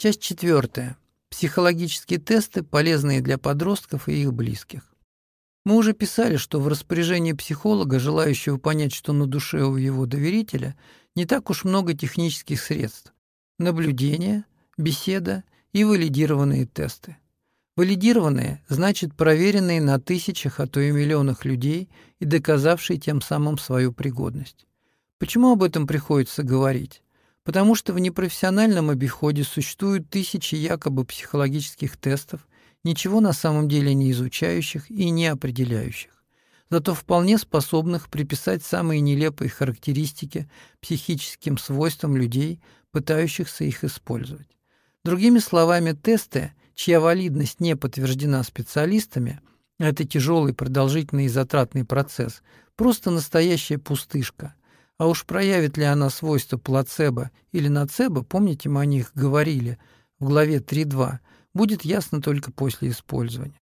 Часть четвертая. Психологические тесты, полезные для подростков и их близких. Мы уже писали, что в распоряжении психолога, желающего понять, что на душе у его доверителя, не так уж много технических средств. Наблюдение, беседа и валидированные тесты. Валидированные значит проверенные на тысячах, а то и миллионах людей и доказавшие тем самым свою пригодность. Почему об этом приходится говорить? Потому что в непрофессиональном обиходе существуют тысячи якобы психологических тестов, ничего на самом деле не изучающих и не определяющих, зато вполне способных приписать самые нелепые характеристики психическим свойствам людей, пытающихся их использовать. Другими словами, тесты чья валидность не подтверждена специалистами, это тяжелый, продолжительный и затратный процесс, просто настоящая пустышка. А уж проявит ли она свойства плацебо или нацебо, помните, мы о них говорили в главе 3.2, будет ясно только после использования.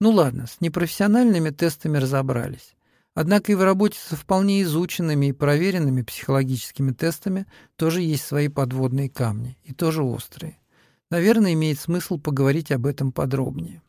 Ну ладно, с непрофессиональными тестами разобрались. Однако и в работе со вполне изученными и проверенными психологическими тестами тоже есть свои подводные камни, и тоже острые. Наверное, имеет смысл поговорить об этом подробнее.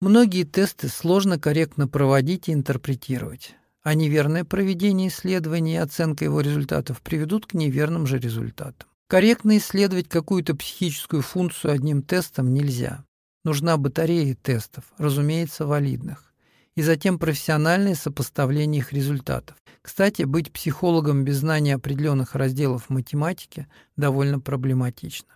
Многие тесты сложно корректно проводить и интерпретировать, а неверное проведение исследования и оценка его результатов приведут к неверным же результатам. Корректно исследовать какую-то психическую функцию одним тестом нельзя. Нужна батарея тестов, разумеется, валидных. И затем профессиональное сопоставление их результатов. Кстати, быть психологом без знания определенных разделов математики довольно проблематично.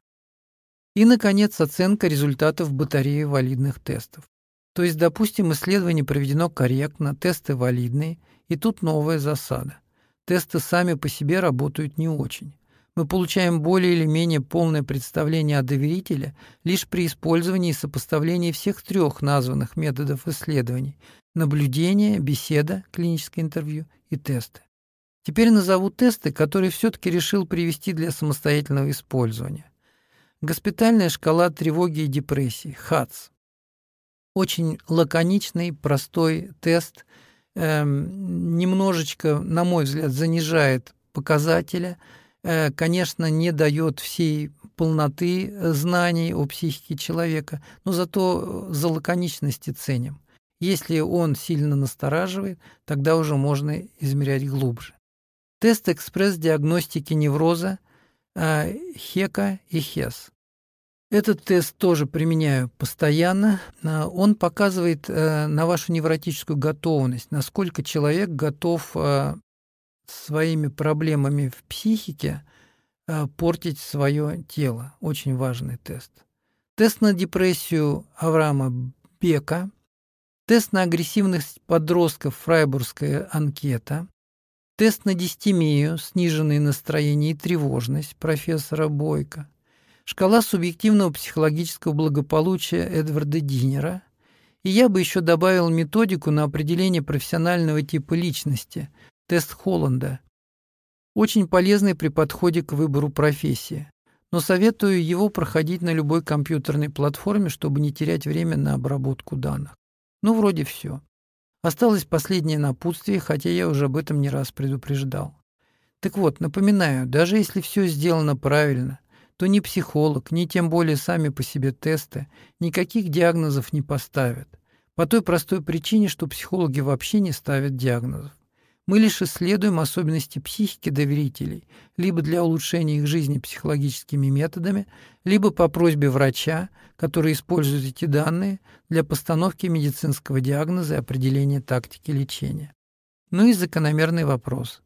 И, наконец, оценка результатов батареи валидных тестов. То есть, допустим, исследование проведено корректно, тесты валидные, и тут новая засада. Тесты сами по себе работают не очень. Мы получаем более или менее полное представление о доверителе лишь при использовании и сопоставлении всех трех названных методов исследований – наблюдение, беседа, клиническое интервью и тесты. Теперь назову тесты, которые все-таки решил привести для самостоятельного использования. Госпитальная шкала тревоги и депрессии, ХАЦ. Очень лаконичный, простой тест, эм, немножечко, на мой взгляд, занижает показателя, э, конечно, не дает всей полноты знаний о психике человека, но зато за лаконичности ценим. Если он сильно настораживает, тогда уже можно измерять глубже. Тест экспресс-диагностики невроза Хека и Хес. Этот тест тоже применяю постоянно. А, он показывает э, на вашу невротическую готовность, насколько человек готов э, своими проблемами в психике э, портить свое тело. Очень важный тест. Тест на депрессию Авраама Бека, тест на агрессивность подростков Фрайбургская анкета, Тест на дистемию, сниженное настроение и тревожность профессора Бойко. Шкала субъективного психологического благополучия Эдварда Динера. И я бы еще добавил методику на определение профессионального типа личности, тест Холланда. Очень полезный при подходе к выбору профессии. Но советую его проходить на любой компьютерной платформе, чтобы не терять время на обработку данных. Ну, вроде все. Осталось последнее напутствие, хотя я уже об этом не раз предупреждал. Так вот, напоминаю, даже если все сделано правильно, то ни психолог, ни тем более сами по себе тесты никаких диагнозов не поставят. По той простой причине, что психологи вообще не ставят диагнозов. Мы лишь исследуем особенности психики доверителей, либо для улучшения их жизни психологическими методами, либо по просьбе врача, который использует эти данные для постановки медицинского диагноза и определения тактики лечения. Ну и закономерный вопрос.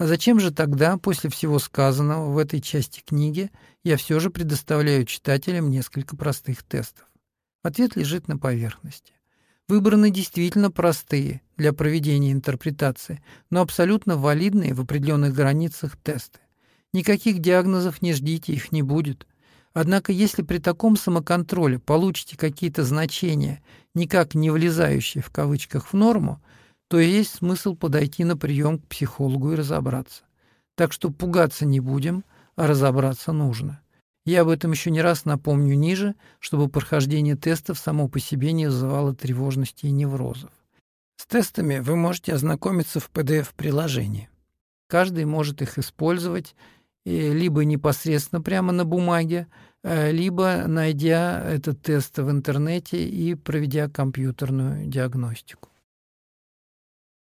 А зачем же тогда, после всего сказанного в этой части книги, я все же предоставляю читателям несколько простых тестов? Ответ лежит на поверхности. Выбраны действительно простые для проведения интерпретации, но абсолютно валидные в определенных границах тесты. Никаких диагнозов не ждите, их не будет. Однако если при таком самоконтроле получите какие-то значения, никак не влезающие в кавычках в норму, то есть смысл подойти на прием к психологу и разобраться. Так что пугаться не будем, а разобраться нужно. Я об этом еще не раз напомню ниже, чтобы прохождение тестов само по себе не вызывало тревожности и неврозов. С тестами вы можете ознакомиться в PDF-приложении. Каждый может их использовать либо непосредственно прямо на бумаге, э, либо найдя этот тест в интернете и проведя компьютерную диагностику.